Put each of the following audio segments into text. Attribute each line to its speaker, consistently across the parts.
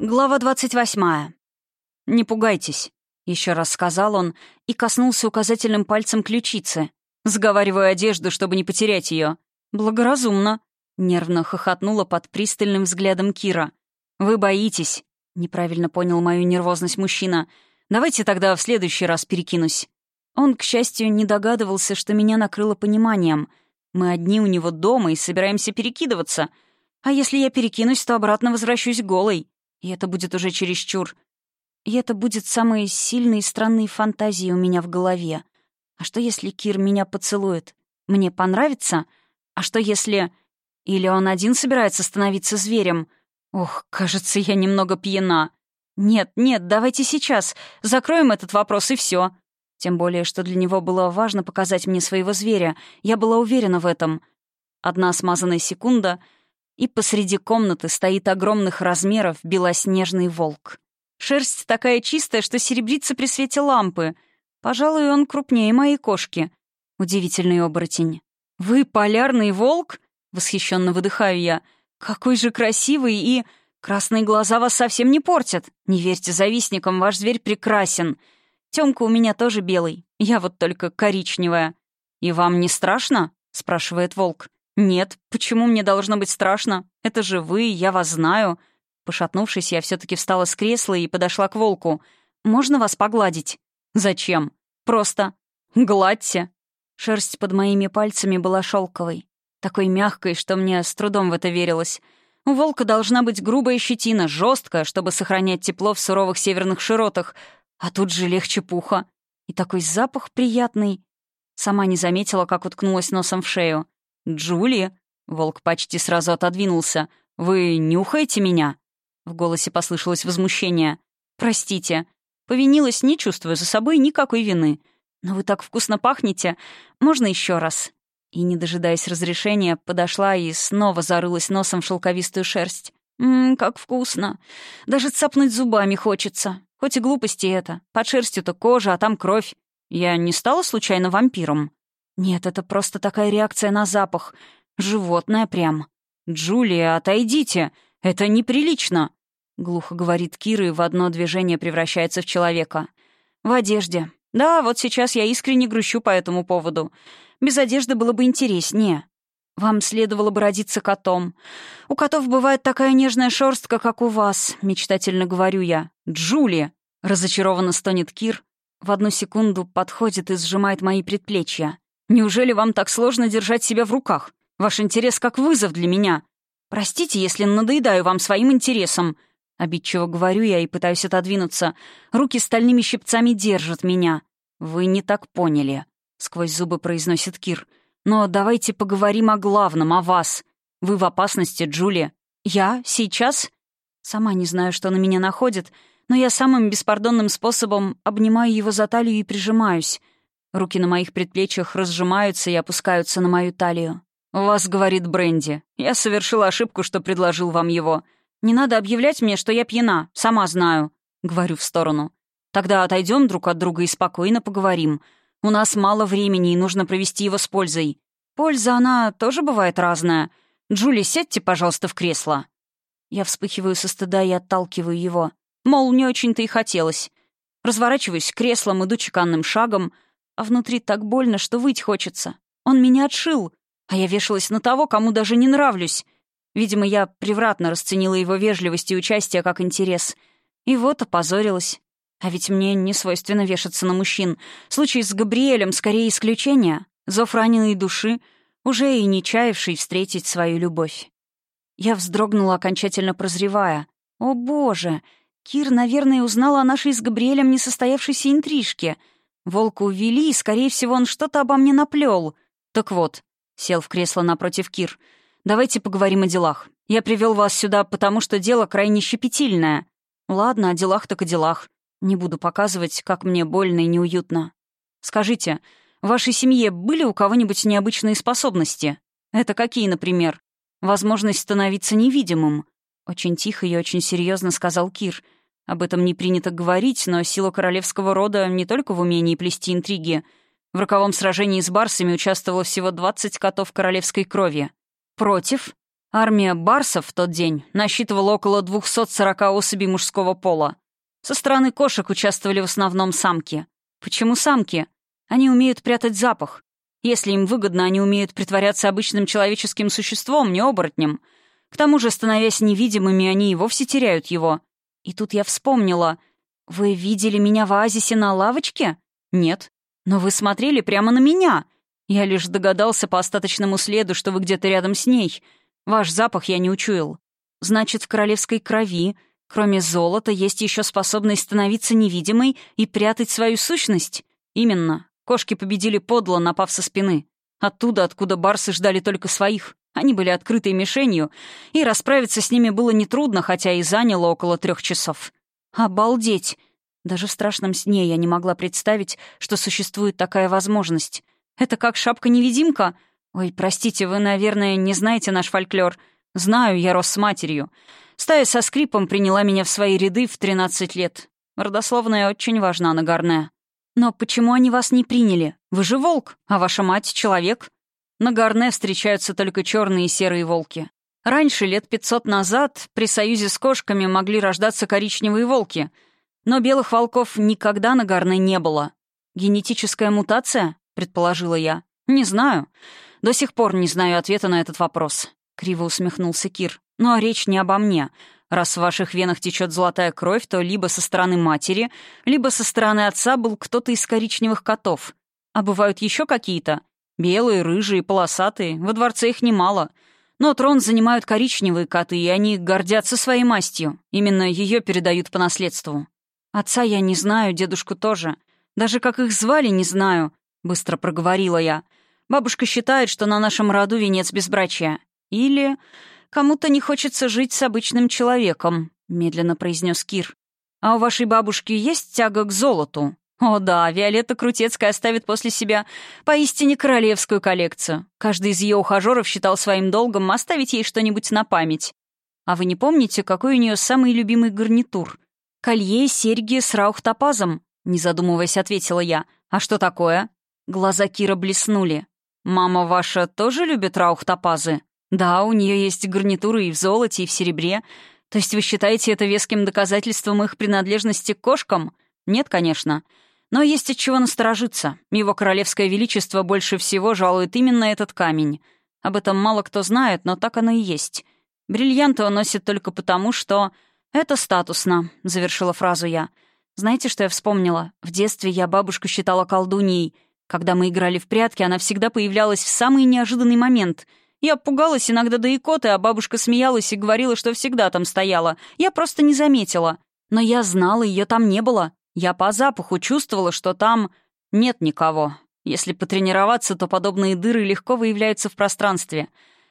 Speaker 1: Глава 28. «Не пугайтесь», — еще раз сказал он и коснулся указательным пальцем ключицы. сговаривая одежду, чтобы не потерять ее. «Благоразумно», — нервно хохотнула под пристальным взглядом Кира. «Вы боитесь», — неправильно понял мою нервозность мужчина. «Давайте тогда в следующий раз перекинусь». Он, к счастью, не догадывался, что меня накрыло пониманием. Мы одни у него дома и собираемся перекидываться. А если я перекинусь, то обратно возвращусь голой. И это будет уже чересчур. И это будет самые сильные и странные фантазии у меня в голове. А что, если Кир меня поцелует? Мне понравится? А что, если... Или он один собирается становиться зверем? Ох, кажется, я немного пьяна. Нет, нет, давайте сейчас. Закроем этот вопрос, и все. Тем более, что для него было важно показать мне своего зверя. Я была уверена в этом. Одна смазанная секунда — и посреди комнаты стоит огромных размеров белоснежный волк. Шерсть такая чистая, что серебрится при свете лампы. Пожалуй, он крупнее моей кошки. Удивительный оборотень. «Вы полярный волк?» — восхищенно выдыхаю я. «Какой же красивый и... Красные глаза вас совсем не портят. Не верьте завистникам, ваш зверь прекрасен. Тёмка у меня тоже белый, я вот только коричневая». «И вам не страшно?» — спрашивает волк. «Нет, почему мне должно быть страшно? Это же вы, я вас знаю». Пошатнувшись, я все-таки встала с кресла и подошла к волку. «Можно вас погладить?» «Зачем?» «Просто. Гладьте». Шерсть под моими пальцами была шелковой, такой мягкой, что мне с трудом в это верилось. У волка должна быть грубая щетина, жесткая, чтобы сохранять тепло в суровых северных широтах, а тут же легче пуха. И такой запах приятный. Сама не заметила, как уткнулась носом в шею. «Джулия!» — волк почти сразу отодвинулся. «Вы нюхаете меня?» В голосе послышалось возмущение. «Простите. Повинилась, не чувствуя за собой никакой вины. Но вы так вкусно пахнете. Можно еще раз?» И, не дожидаясь разрешения, подошла и снова зарылась носом в шелковистую шерсть. «Ммм, как вкусно. Даже цапнуть зубами хочется. Хоть и глупости это. Под шерстью-то кожа, а там кровь. Я не стала случайно вампиром?» Нет, это просто такая реакция на запах. Животное прям. «Джулия, отойдите! Это неприлично!» Глухо говорит Кира и в одно движение превращается в человека. «В одежде. Да, вот сейчас я искренне грущу по этому поводу. Без одежды было бы интереснее. Вам следовало бы родиться котом. У котов бывает такая нежная шерстка, как у вас», — мечтательно говорю я. Джулия. — разочарованно стонет Кир. В одну секунду подходит и сжимает мои предплечья. Неужели вам так сложно держать себя в руках? Ваш интерес как вызов для меня. Простите, если надоедаю вам своим интересом. Обидчиво говорю я и пытаюсь отодвинуться. Руки стальными щипцами держат меня. Вы не так поняли. Сквозь зубы произносит Кир. Но давайте поговорим о главном, о вас. Вы в опасности, Джулия. Я? Сейчас? Сама не знаю, что на меня находит, но я самым беспардонным способом обнимаю его за талию и прижимаюсь. Руки на моих предплечьях разжимаются и опускаются на мою талию. «Вас, — говорит Бренди, — я совершила ошибку, что предложил вам его. Не надо объявлять мне, что я пьяна, сама знаю», — говорю в сторону. «Тогда отойдем друг от друга и спокойно поговорим. У нас мало времени, и нужно провести его с пользой. Польза, она тоже бывает разная. Джули, сядьте, пожалуйста, в кресло». Я вспыхиваю со стыда и отталкиваю его. Мол, не очень-то и хотелось. Разворачиваюсь креслом, иду чеканным шагом — а внутри так больно, что выть хочется. Он меня отшил, а я вешалась на того, кому даже не нравлюсь. Видимо, я превратно расценила его вежливость и участие как интерес. И вот опозорилась. А ведь мне не свойственно вешаться на мужчин. Случай с Габриэлем скорее исключение. Зов раненой души, уже и не чаявший встретить свою любовь. Я вздрогнула, окончательно прозревая. «О, боже! Кир, наверное, узнала о нашей с Габриэлем несостоявшейся интрижке». Волку увели, и, скорее всего, он что-то обо мне наплел. Так вот, сел в кресло напротив Кир. Давайте поговорим о делах. Я привел вас сюда, потому что дело крайне щепетильное. Ладно, о делах так о делах. Не буду показывать, как мне больно и неуютно. Скажите, в вашей семье были у кого-нибудь необычные способности? Это какие, например? Возможность становиться невидимым. Очень тихо и очень серьезно сказал Кир — об этом не принято говорить, но сила королевского рода не только в умении плести интриги. В роковом сражении с барсами участвовало всего 20 котов королевской крови. Против армия барсов в тот день насчитывала около 240 особей мужского пола. Со стороны кошек участвовали в основном самки. Почему самки? Они умеют прятать запах. Если им выгодно, они умеют притворяться обычным человеческим существом, не оборотнем. К тому же, становясь невидимыми, они и вовсе теряют его. И тут я вспомнила. «Вы видели меня в оазисе на лавочке?» «Нет». «Но вы смотрели прямо на меня!» «Я лишь догадался по остаточному следу, что вы где-то рядом с ней. Ваш запах я не учуял. Значит, в королевской крови, кроме золота, есть еще способность становиться невидимой и прятать свою сущность? Именно. Кошки победили подло, напав со спины. Оттуда, откуда барсы ждали только своих. Они были открытой мишенью, и расправиться с ними было нетрудно, хотя и заняло около трех часов. Обалдеть! Даже в страшном сне я не могла представить, что существует такая возможность. Это как шапка-невидимка? Ой, простите, вы, наверное, не знаете наш фольклор. Знаю, я рос с матерью. Стая со скрипом приняла меня в свои ряды в 13 лет. Родословная очень важна, Нагорная. Но почему они вас не приняли? Вы же волк, а ваша мать — человек. На Гарне встречаются только черные и серые волки. Раньше, лет 500 назад, при союзе с кошками могли рождаться коричневые волки, но белых волков никогда на Гарне не было. «Генетическая мутация?» — предположила я. «Не знаю. До сих пор не знаю ответа на этот вопрос», — криво усмехнулся Кир. «Но речь не обо мне. Раз в ваших венах течет золотая кровь, то либо со стороны матери, либо со стороны отца был кто-то из коричневых котов. А бывают еще какие-то?» Белые, рыжие, полосатые, во дворце их немало. Но трон занимают коричневые коты, и они гордятся своей мастью. Именно ее передают по наследству. Отца я не знаю, дедушку тоже. Даже как их звали, не знаю, — быстро проговорила я. Бабушка считает, что на нашем роду венец безбрачия. Или кому-то не хочется жить с обычным человеком, — медленно произнес Кир. «А у вашей бабушки есть тяга к золоту?» О да, Виолетта Крутецкая оставит после себя поистине королевскую коллекцию. Каждый из ее ухажеров считал своим долгом оставить ей что-нибудь на память. А вы не помните, какой у нее самый любимый гарнитур? «Колье, серьги с раухтопазом», — не задумываясь, ответила я. «А что такое?» Глаза Кира блеснули. «Мама ваша тоже любит раухтопазы?» «Да, у нее есть гарнитуры и в золоте, и в серебре. То есть вы считаете это веским доказательством их принадлежности к кошкам?» «Нет, конечно. Но есть от чего насторожиться. Его королевское величество больше всего жалует именно этот камень. Об этом мало кто знает, но так оно и есть. Бриллианты он носит только потому, что... «Это статусно», — завершила фразу я. «Знаете, что я вспомнила? В детстве я бабушку считала колдуньей. Когда мы играли в прятки, она всегда появлялась в самый неожиданный момент. Я пугалась иногда до икоты, а бабушка смеялась и говорила, что всегда там стояла. Я просто не заметила. Но я знала, ее там не было. Я по запаху чувствовала, что там нет никого. Если потренироваться, то подобные дыры легко выявляются в пространстве.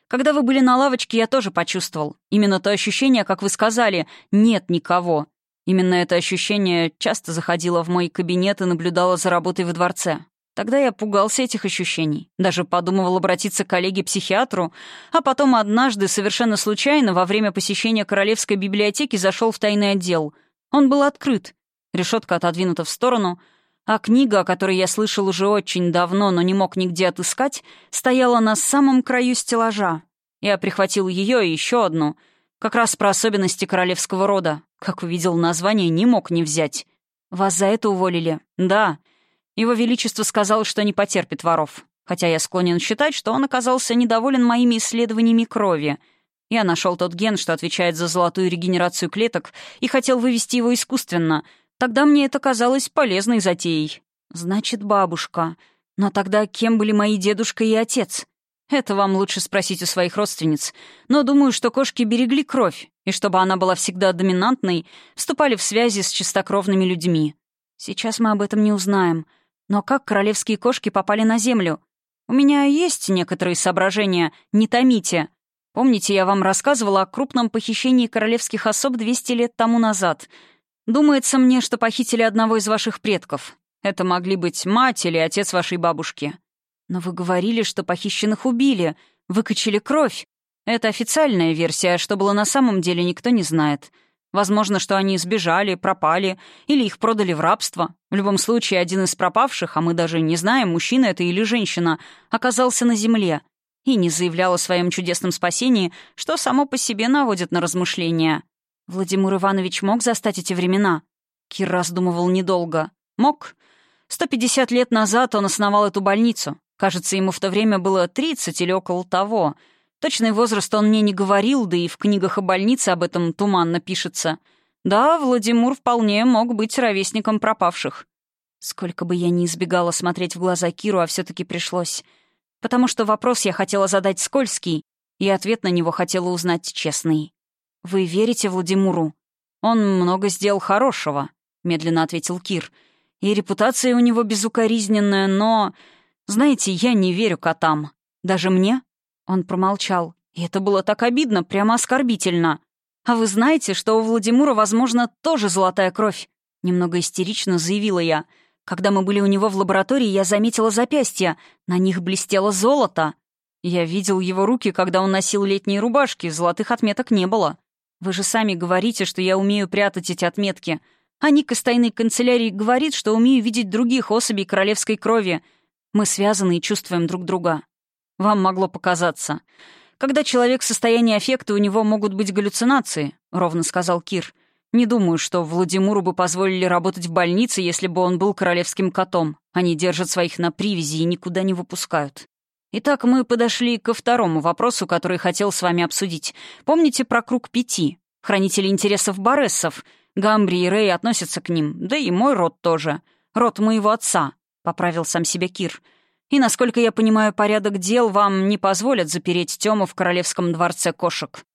Speaker 1: Когда вы были на лавочке, я тоже почувствовал. Именно то ощущение, как вы сказали, «нет никого». Именно это ощущение часто заходило в мой кабинет и наблюдало за работой во дворце. Тогда я пугался этих ощущений. Даже подумывал обратиться к коллеге-психиатру, а потом однажды, совершенно случайно, во время посещения Королевской библиотеки зашел в тайный отдел. Он был открыт, Решетка отодвинута в сторону, а книга, о которой я слышал уже очень давно, но не мог нигде отыскать, стояла на самом краю стеллажа. Я прихватил ее и еще одну, как раз про особенности королевского рода. Как увидел название, не мог не взять. «Вас за это уволили?» «Да». Его Величество сказал, что не потерпит воров. Хотя я склонен считать, что он оказался недоволен моими исследованиями крови — я нашел тот ген, что отвечает за золотую регенерацию клеток, и хотел вывести его искусственно, Тогда мне это казалось полезной затеей. Значит, бабушка. Но тогда кем были мои дедушка и отец? Это вам лучше спросить у своих родственниц. Но думаю, что кошки берегли кровь, и чтобы она была всегда доминантной, вступали в связи с чистокровными людьми. Сейчас мы об этом не узнаем. Но как королевские кошки попали на землю? У меня есть некоторые соображения, не томите. Помните, я вам рассказывала о крупном похищении королевских особ 200 лет тому назад — Думается мне, что похитили одного из ваших предков. Это могли быть мать или отец вашей бабушки. Но вы говорили, что похищенных убили, выкачали кровь. Это официальная версия, а что было на самом деле, никто не знает. Возможно, что они сбежали, пропали или их продали в рабство. В любом случае, один из пропавших, а мы даже не знаем, мужчина это или женщина, оказался на земле и не заявлял о своем чудесном спасении, что само по себе наводит на размышления. Владимир Иванович мог застать эти времена? Кир раздумывал недолго. Мог. 150 лет назад он основал эту больницу. Кажется, ему в то время было 30 или около того. Точный возраст он мне не говорил, да и в книгах о больнице об этом туманно пишется. Да, Владимир вполне мог быть ровесником пропавших. Сколько бы я ни избегала смотреть в глаза Киру, а все таки пришлось. Потому что вопрос я хотела задать скользкий, и ответ на него хотела узнать честный. «Вы верите Владимиру?» «Он много сделал хорошего», — медленно ответил Кир. «И репутация у него безукоризненная, но... Знаете, я не верю котам. Даже мне?» Он промолчал. «И это было так обидно, прямо оскорбительно. А вы знаете, что у Владимира, возможно, тоже золотая кровь?» Немного истерично заявила я. «Когда мы были у него в лаборатории, я заметила запястья. На них блестело золото». Я видел его руки, когда он носил летние рубашки, золотых отметок не было. Вы же сами говорите, что я умею прятать эти отметки. А Ник из тайной канцелярии говорит, что умею видеть других особей королевской крови. Мы связаны и чувствуем друг друга. Вам могло показаться. Когда человек в состоянии аффекта, у него могут быть галлюцинации, — ровно сказал Кир. Не думаю, что Владимиру бы позволили работать в больнице, если бы он был королевским котом. Они держат своих на привязи и никуда не выпускают. Итак, мы подошли ко второму вопросу, который хотел с вами обсудить. Помните про круг пяти? Хранители интересов Борессов. Гамбри и Рэй относятся к ним, да и мой род тоже. Род моего отца, — поправил сам себя Кир. И, насколько я понимаю, порядок дел вам не позволят запереть Тему в королевском дворце кошек.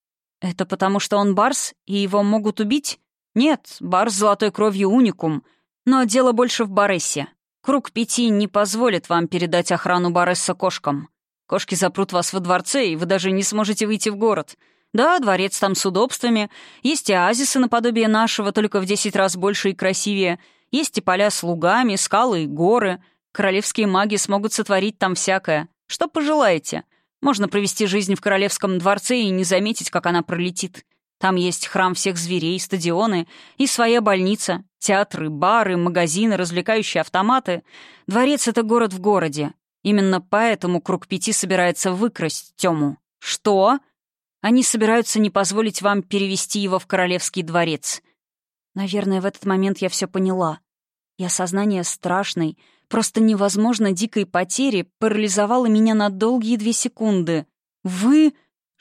Speaker 1: Это потому, что он барс, и его могут убить? Нет, барс золотой кровью уникум. Но дело больше в барессе. Круг пяти не позволит вам передать охрану Баресса кошкам. Кошки запрут вас во дворце, и вы даже не сможете выйти в город. Да, дворец там с удобствами. Есть и оазисы наподобие нашего, только в десять раз больше и красивее. Есть и поля с лугами, скалы и горы. Королевские маги смогут сотворить там всякое. Что пожелаете. Можно провести жизнь в королевском дворце и не заметить, как она пролетит. Там есть храм всех зверей, стадионы и своя больница, театры, бары, магазины, развлекающие автоматы. Дворец — это город в городе. Именно поэтому круг пяти собирается выкрасть Тему. Что? Они собираются не позволить вам перевести его в королевский дворец. Наверное, в этот момент я все поняла. И осознание страшной, просто невозможно дикой потери парализовало меня на долгие две секунды. «Вы...»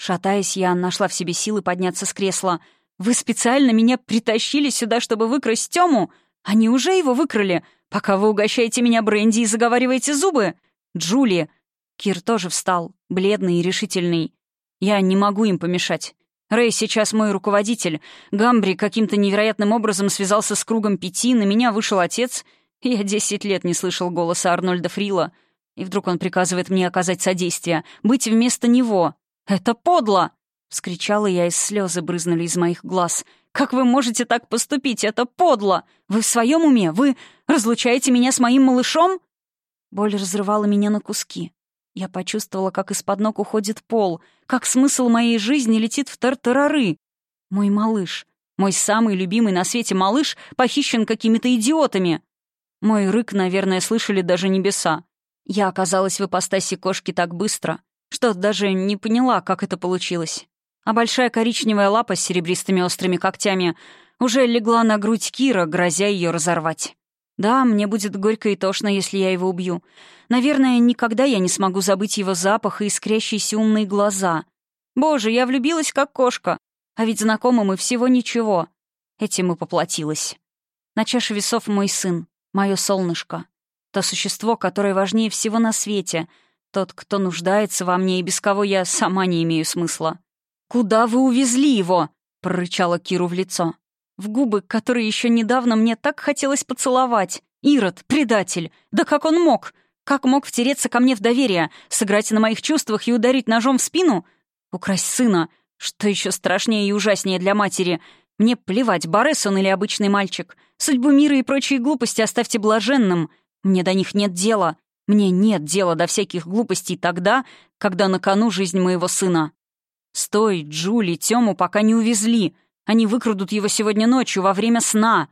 Speaker 1: Шатаясь, я нашла в себе силы подняться с кресла. «Вы специально меня притащили сюда, чтобы выкрасть Тему? Они уже его выкрали, пока вы угощаете меня бренди и заговариваете зубы? Джули!» Кир тоже встал, бледный и решительный. «Я не могу им помешать. Рэй сейчас мой руководитель. Гамбри каким-то невероятным образом связался с кругом пяти, на меня вышел отец. Я десять лет не слышал голоса Арнольда Фрила. И вдруг он приказывает мне оказать содействие, быть вместо него, «Это подло!» — вскричала я, и слезы брызнули из моих глаз. «Как вы можете так поступить? Это подло! Вы в своем уме? Вы разлучаете меня с моим малышом?» Боль разрывала меня на куски. Я почувствовала, как из-под ног уходит пол, как смысл моей жизни летит в тартарары. Мой малыш, мой самый любимый на свете малыш, похищен какими-то идиотами. Мой рык, наверное, слышали даже небеса. Я оказалась в ипостаси кошки так быстро, что даже не поняла, как это получилось. А большая коричневая лапа с серебристыми острыми когтями уже легла на грудь Кира, грозя ее разорвать. Да, мне будет горько и тошно, если я его убью. Наверное, никогда я не смогу забыть его запах и искрящиеся умные глаза. Боже, я влюбилась как кошка. А ведь знакомы мы всего ничего. Этим и поплатилась. На чаше весов мой сын, мое солнышко. То существо, которое важнее всего на свете — тот, кто нуждается во мне и без кого я сама не имею смысла. «Куда вы увезли его?» — прорычала Киру в лицо. В губы, которые еще недавно мне так хотелось поцеловать. «Ирод, предатель! Да как он мог? Как мог втереться ко мне в доверие, сыграть на моих чувствах и ударить ножом в спину? Украсть сына! Что еще страшнее и ужаснее для матери!» Мне плевать, Борес он или обычный мальчик. Судьбу мира и прочие глупости оставьте блаженным. Мне до них нет дела. Мне нет дела до всяких глупостей тогда, когда на кону жизнь моего сына. Стой, Джули, Тему пока не увезли. Они выкрадут его сегодня ночью, во время сна.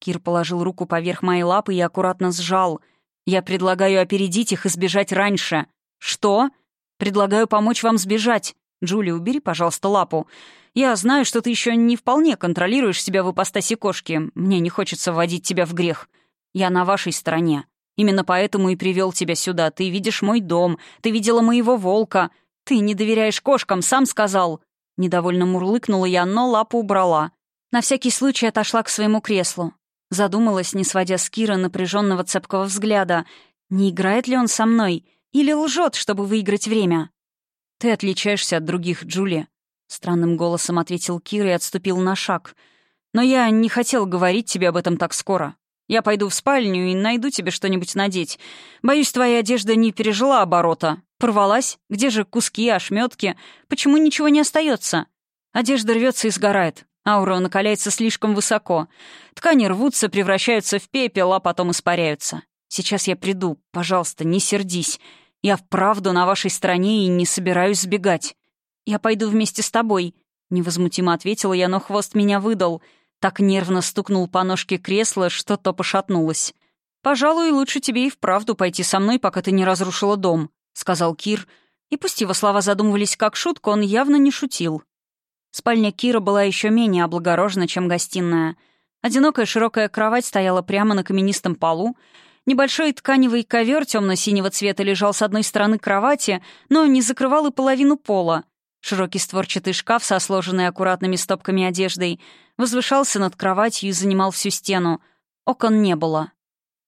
Speaker 1: Кир положил руку поверх моей лапы и аккуратно сжал. Я предлагаю опередить их и сбежать раньше. Что? Предлагаю помочь вам сбежать. Джули, убери, пожалуйста, лапу. Я знаю, что ты еще не вполне контролируешь себя в ипостаси кошки. Мне не хочется вводить тебя в грех. Я на вашей стороне. Именно поэтому и привел тебя сюда. Ты видишь мой дом, ты видела моего волка. Ты не доверяешь кошкам, сам сказал». Недовольно мурлыкнула я, но лапу убрала. На всякий случай отошла к своему креслу. Задумалась, не сводя с Кира напряженного цепкого взгляда. Не играет ли он со мной? Или лжет, чтобы выиграть время? «Ты отличаешься от других, Джули», — странным голосом ответил Кир и отступил на шаг. «Но я не хотел говорить тебе об этом так скоро. Я пойду в спальню и найду тебе что-нибудь надеть. Боюсь, твоя одежда не пережила оборота. Порвалась? Где же куски, ошметки? Почему ничего не остается? Одежда рвется и сгорает. Аура накаляется слишком высоко. Ткани рвутся, превращаются в пепел, а потом испаряются. Сейчас я приду. Пожалуйста, не сердись. Я вправду на вашей стороне и не собираюсь сбегать. Я пойду вместе с тобой. Невозмутимо ответила я, но хвост меня выдал — так нервно стукнул по ножке кресла, что-то пошатнулось. «Пожалуй, лучше тебе и вправду пойти со мной, пока ты не разрушила дом», — сказал Кир. И пусть его слова задумывались как шутку, он явно не шутил. Спальня Кира была еще менее облагорожена, чем гостиная. Одинокая широкая кровать стояла прямо на каменистом полу. Небольшой тканевый ковер темно-синего цвета лежал с одной стороны кровати, но не закрывал и половину пола. Широкий створчатый шкаф со сложенной аккуратными стопками одеждой возвышался над кроватью и занимал всю стену. Окон не было.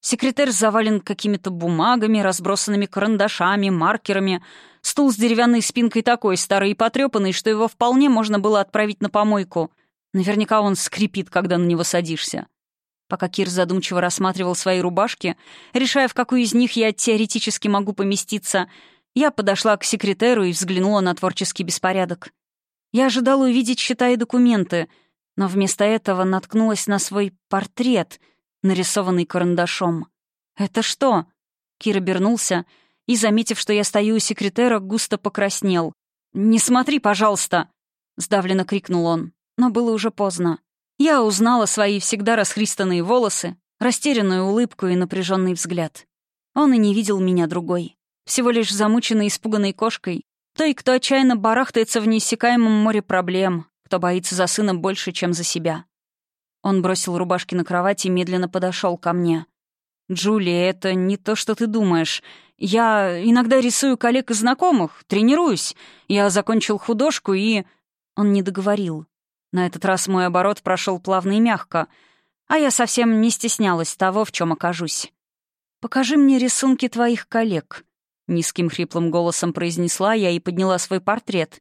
Speaker 1: Секретарь завален какими-то бумагами, разбросанными карандашами, маркерами. Стул с деревянной спинкой такой старый и потрепанный, что его вполне можно было отправить на помойку. Наверняка он скрипит, когда на него садишься. Пока Кир задумчиво рассматривал свои рубашки, решая, в какую из них я теоретически могу поместиться — я подошла к секретеру и взглянула на творческий беспорядок. Я ожидала увидеть счета и документы, но вместо этого наткнулась на свой портрет, нарисованный карандашом. «Это что?» Кир обернулся и, заметив, что я стою у секретера, густо покраснел. «Не смотри, пожалуйста!» — сдавленно крикнул он. Но было уже поздно. Я узнала свои всегда расхристанные волосы, растерянную улыбку и напряженный взгляд. Он и не видел меня другой всего лишь замученной испуганной кошкой, той, кто отчаянно барахтается в неиссякаемом море проблем, кто боится за сына больше, чем за себя. Он бросил рубашки на кровать и медленно подошел ко мне. «Джулия, это не то, что ты думаешь. Я иногда рисую коллег и знакомых, тренируюсь. Я закончил художку и...» Он не договорил. На этот раз мой оборот прошел плавно и мягко, а я совсем не стеснялась того, в чем окажусь. «Покажи мне рисунки твоих коллег», Низким хриплым голосом произнесла я и подняла свой портрет.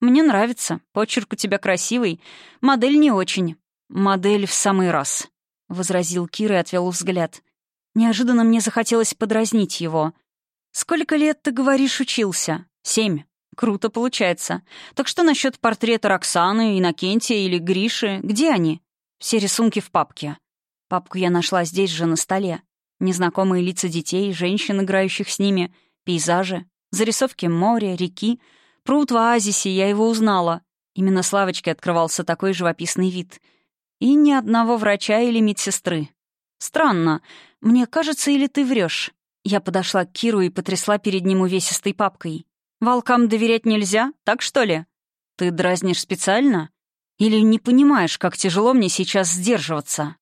Speaker 1: «Мне нравится. Почерк у тебя красивый. Модель не очень». «Модель в самый раз», — возразил Кир и отвел взгляд. Неожиданно мне захотелось подразнить его. «Сколько лет, ты говоришь, учился?» «Семь. Круто получается. Так что насчет портрета Роксаны, Иннокентия или Гриши? Где они?» «Все рисунки в папке». Папку я нашла здесь же, на столе. Незнакомые лица детей, женщин, играющих с ними — пейзажи, зарисовки моря, реки, пруд в оазисе, я его узнала. Именно с лавочки открывался такой живописный вид. И ни одного врача или медсестры. Странно. Мне кажется, или ты врешь. Я подошла к Киру и потрясла перед ним увесистой папкой. «Волкам доверять нельзя, так что ли?» «Ты дразнишь специально?» «Или не понимаешь, как тяжело мне сейчас сдерживаться?»